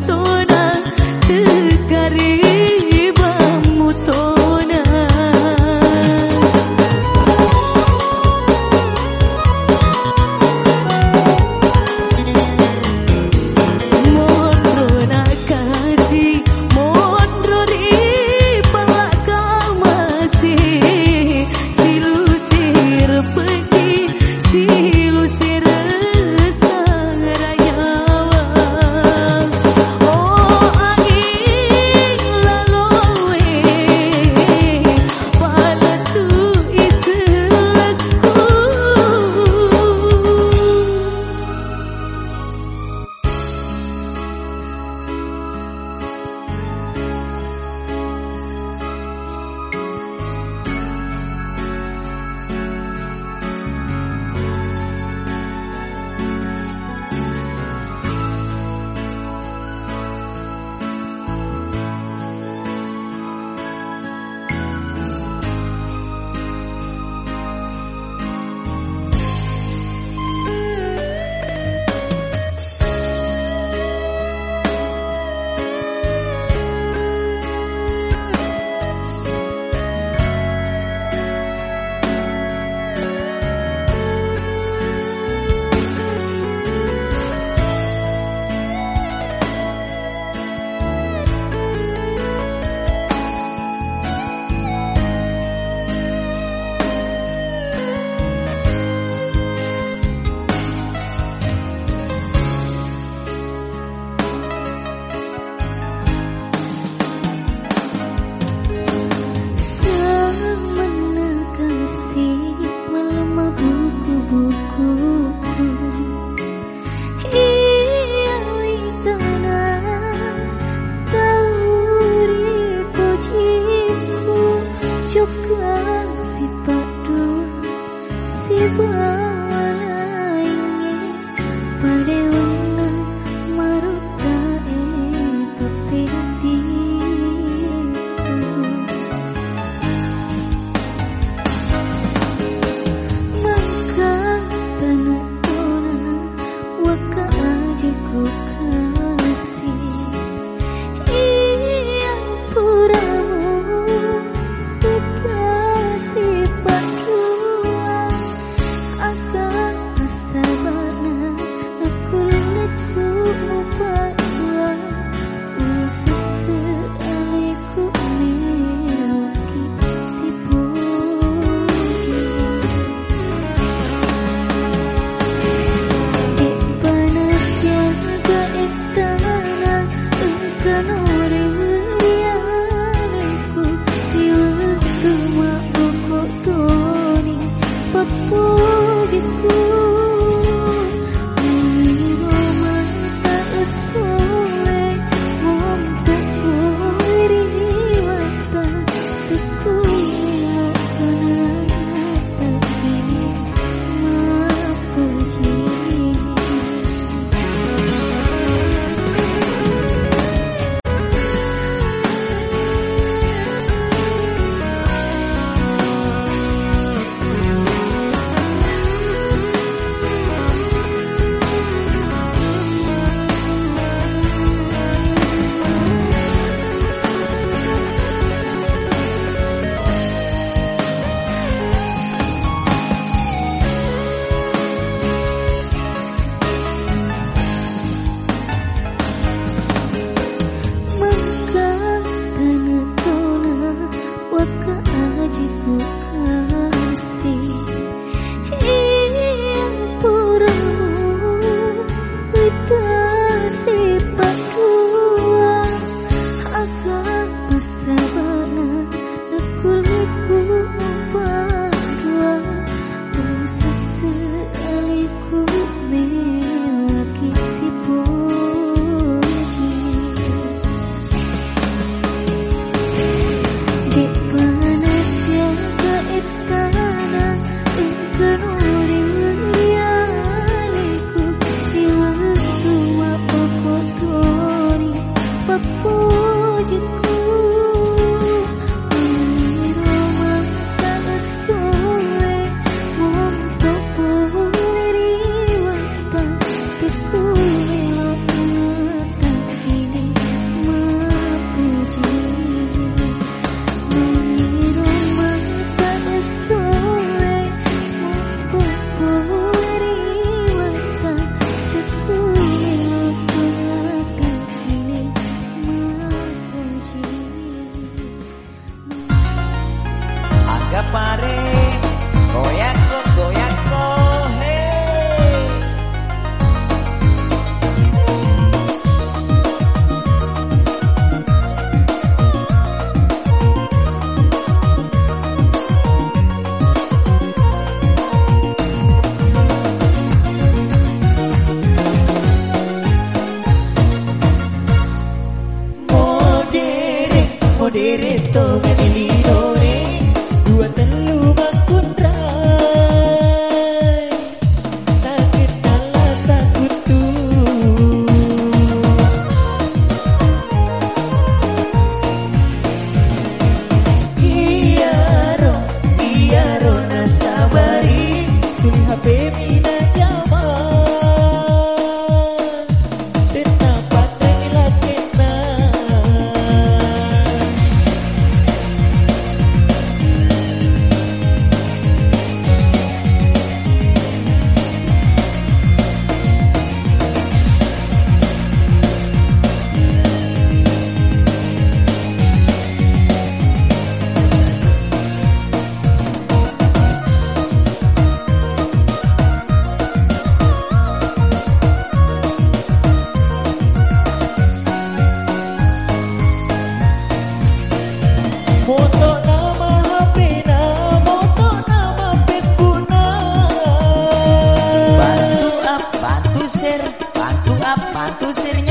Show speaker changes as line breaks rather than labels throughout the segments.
So.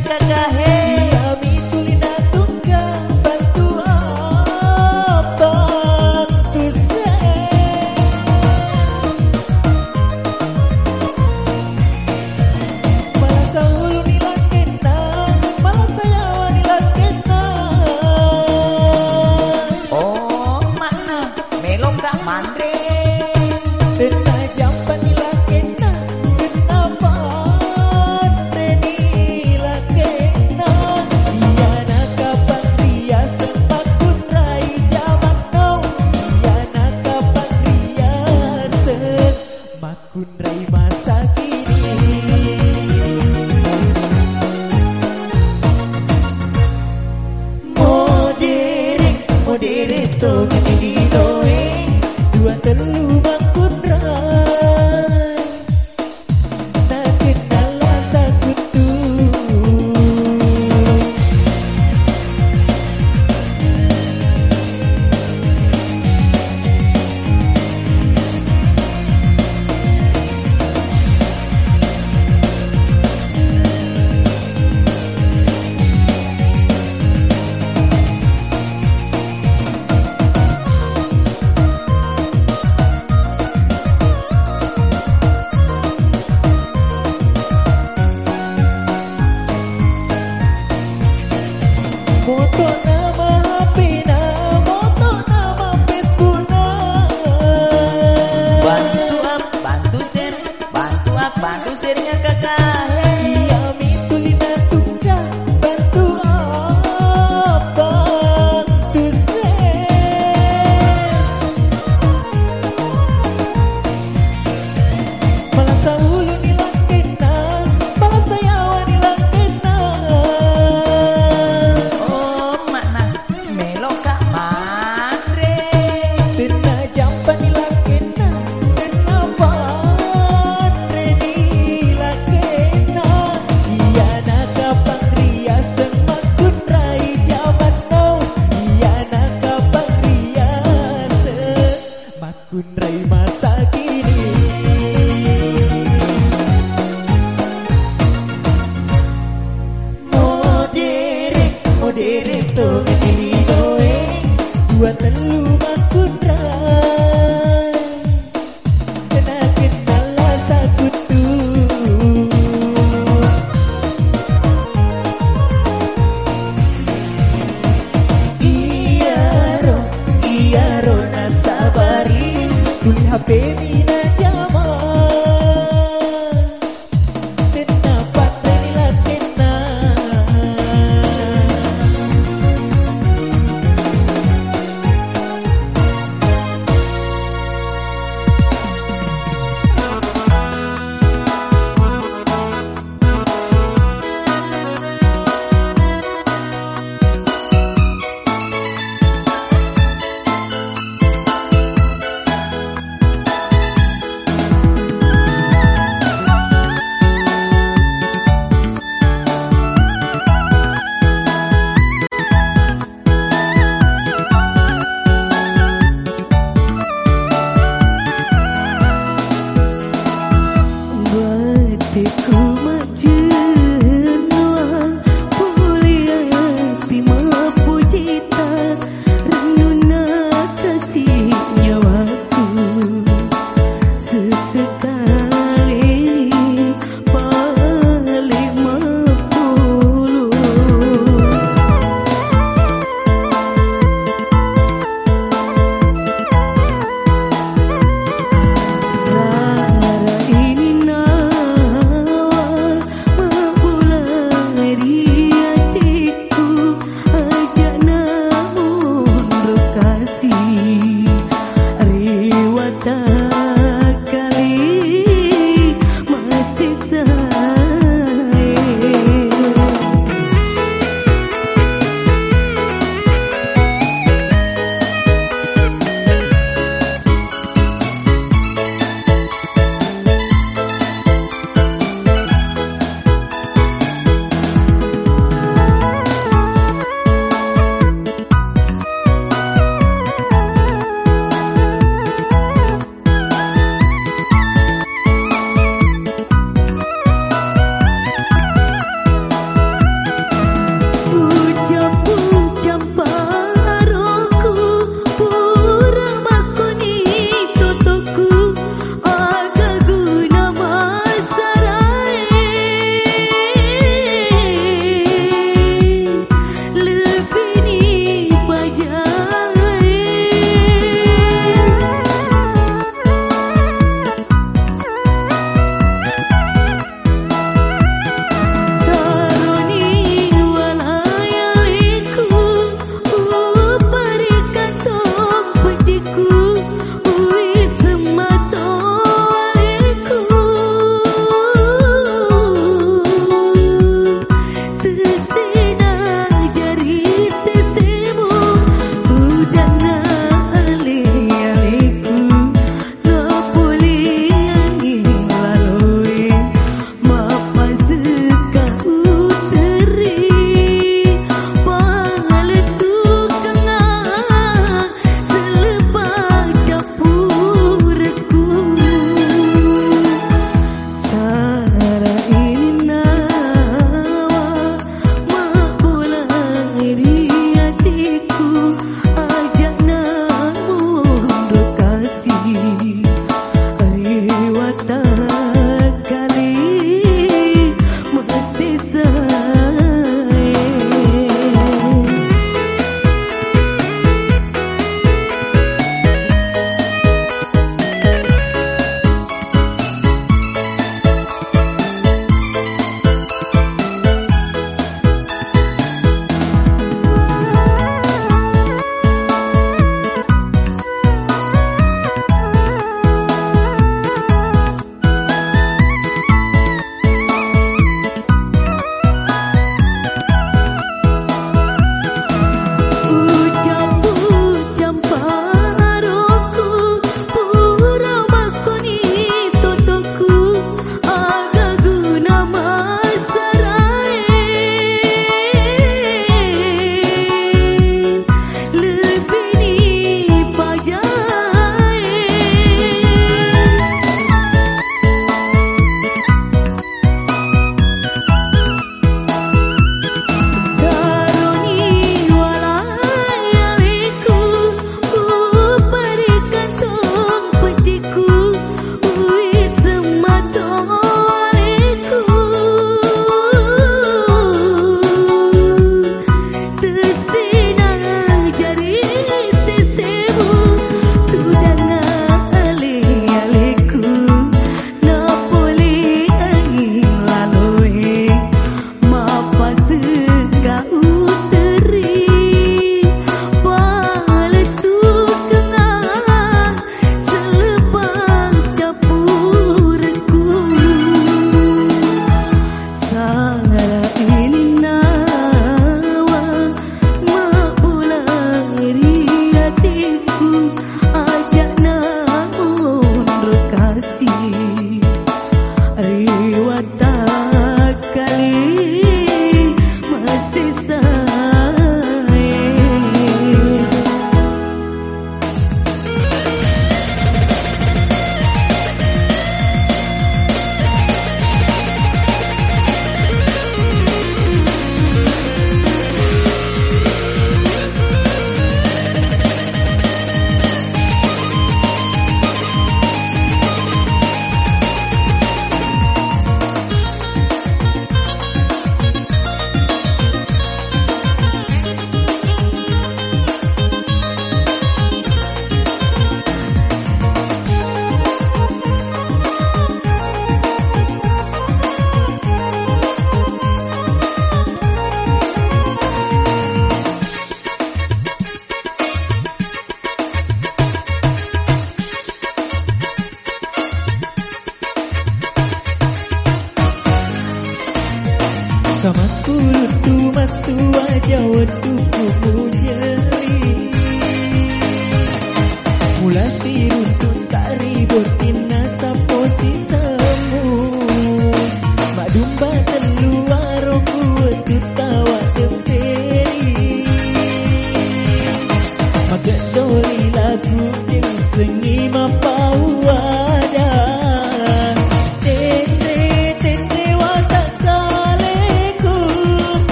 जगह है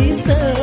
sister.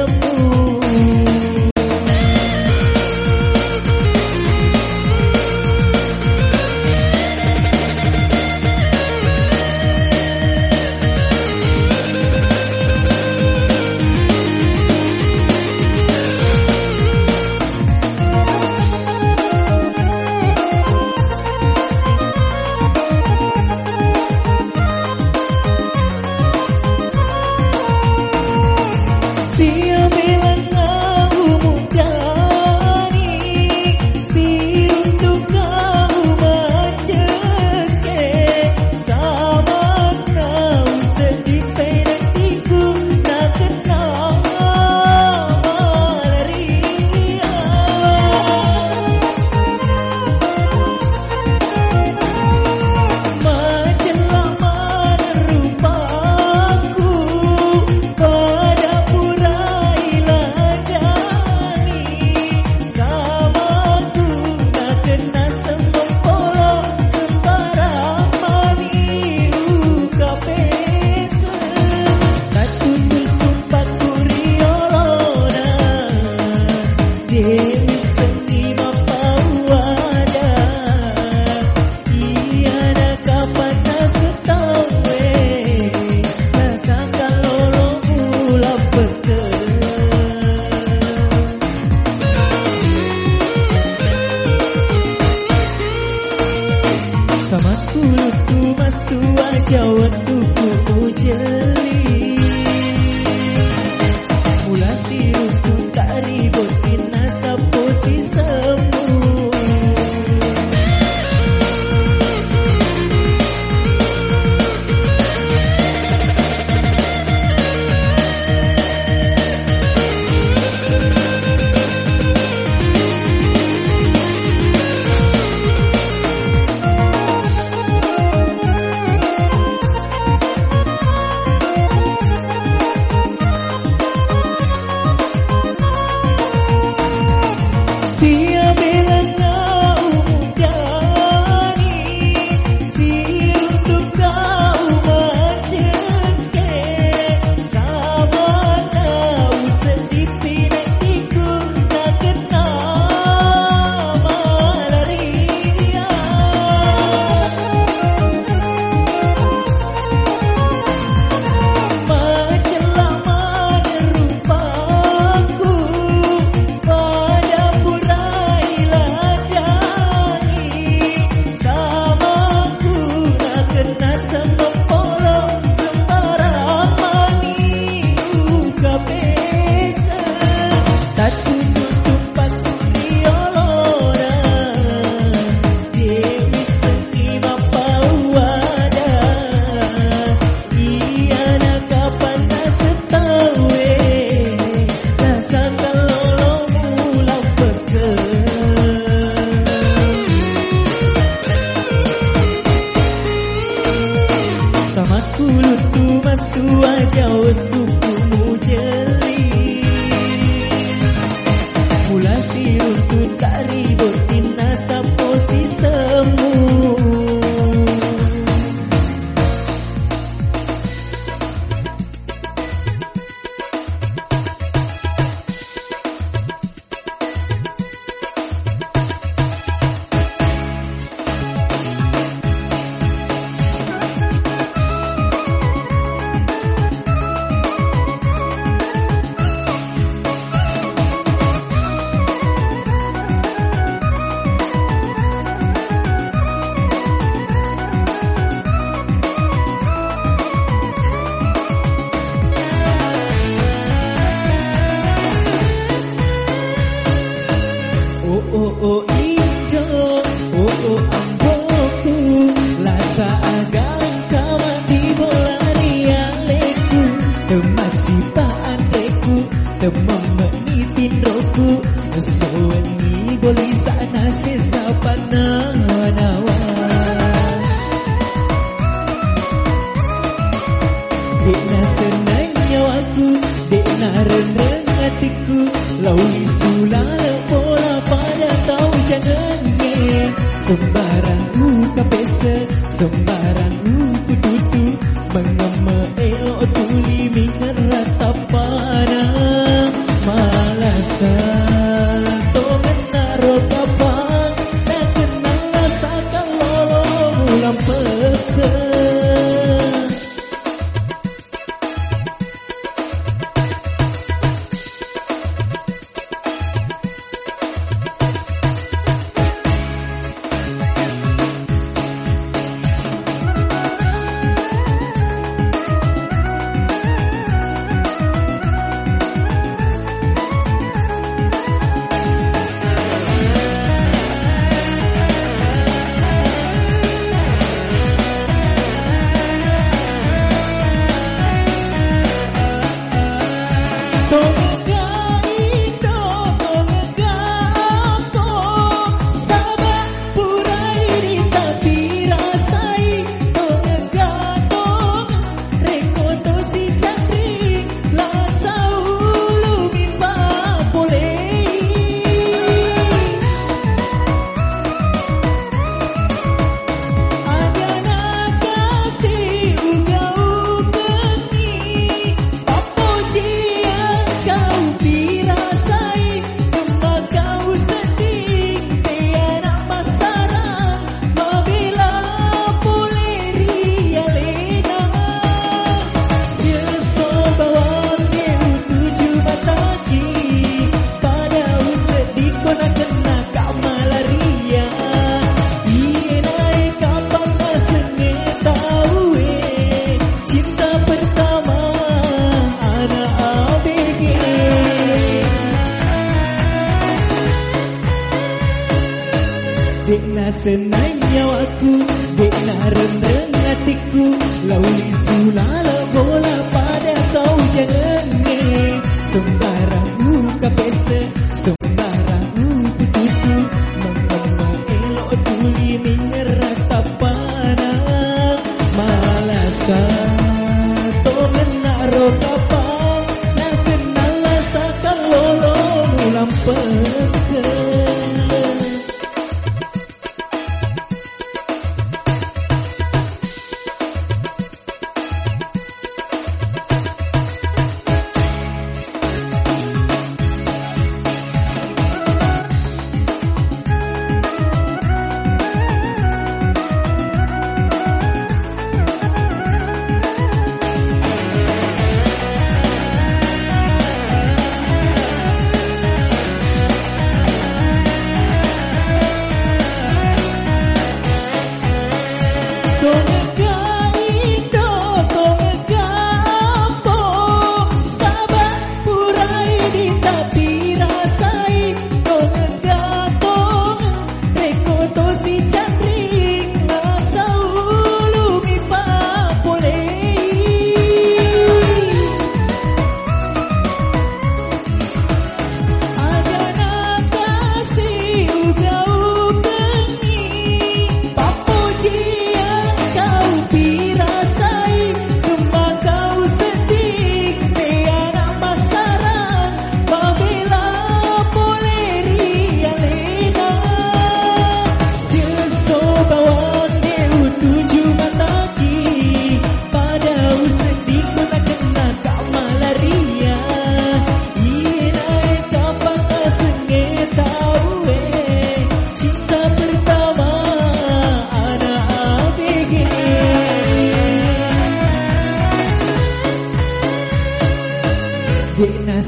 so far.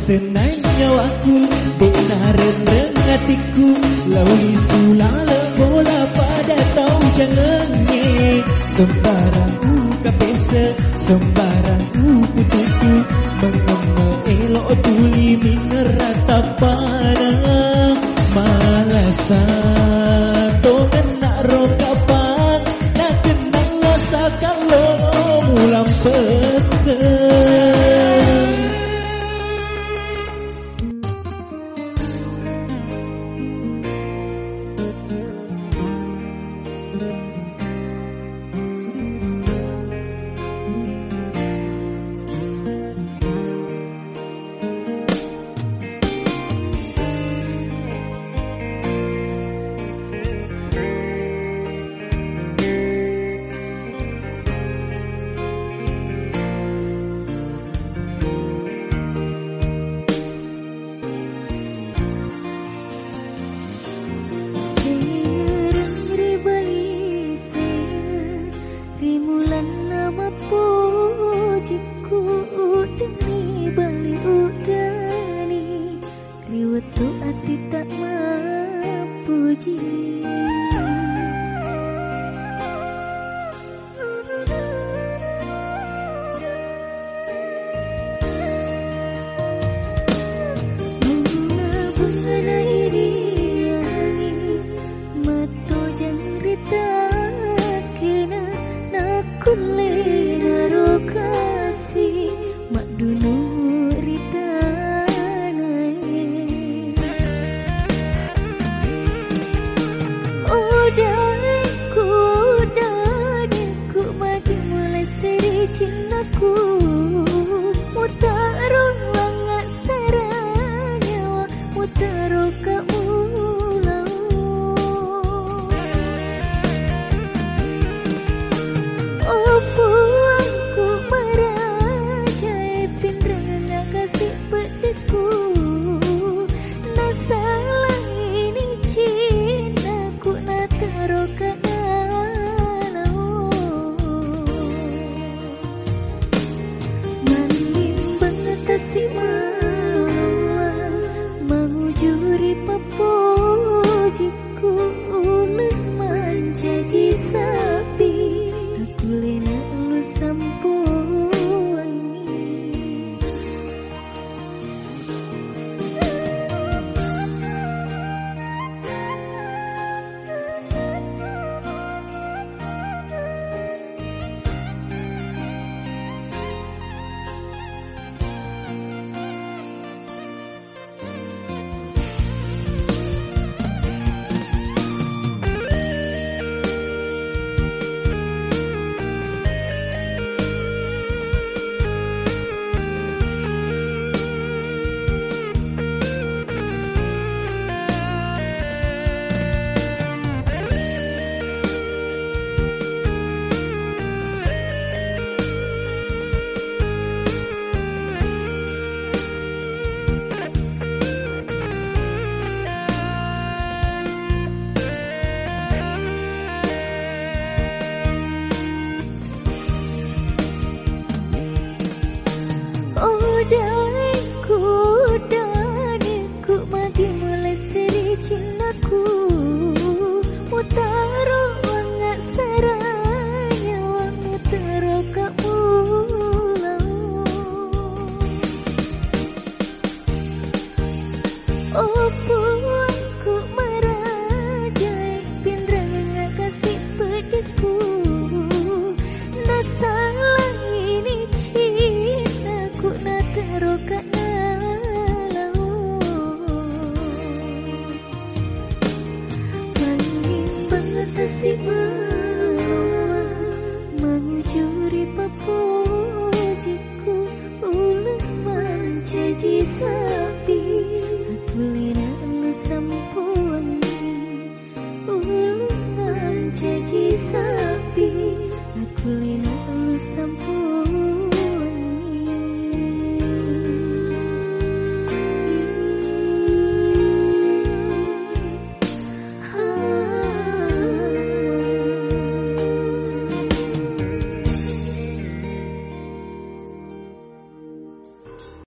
Senai nyawaku benar dengan hatiku. Lawi sulala bola pada tahu jangan nge, Sembarang ku kapesa Sembarang ku putuku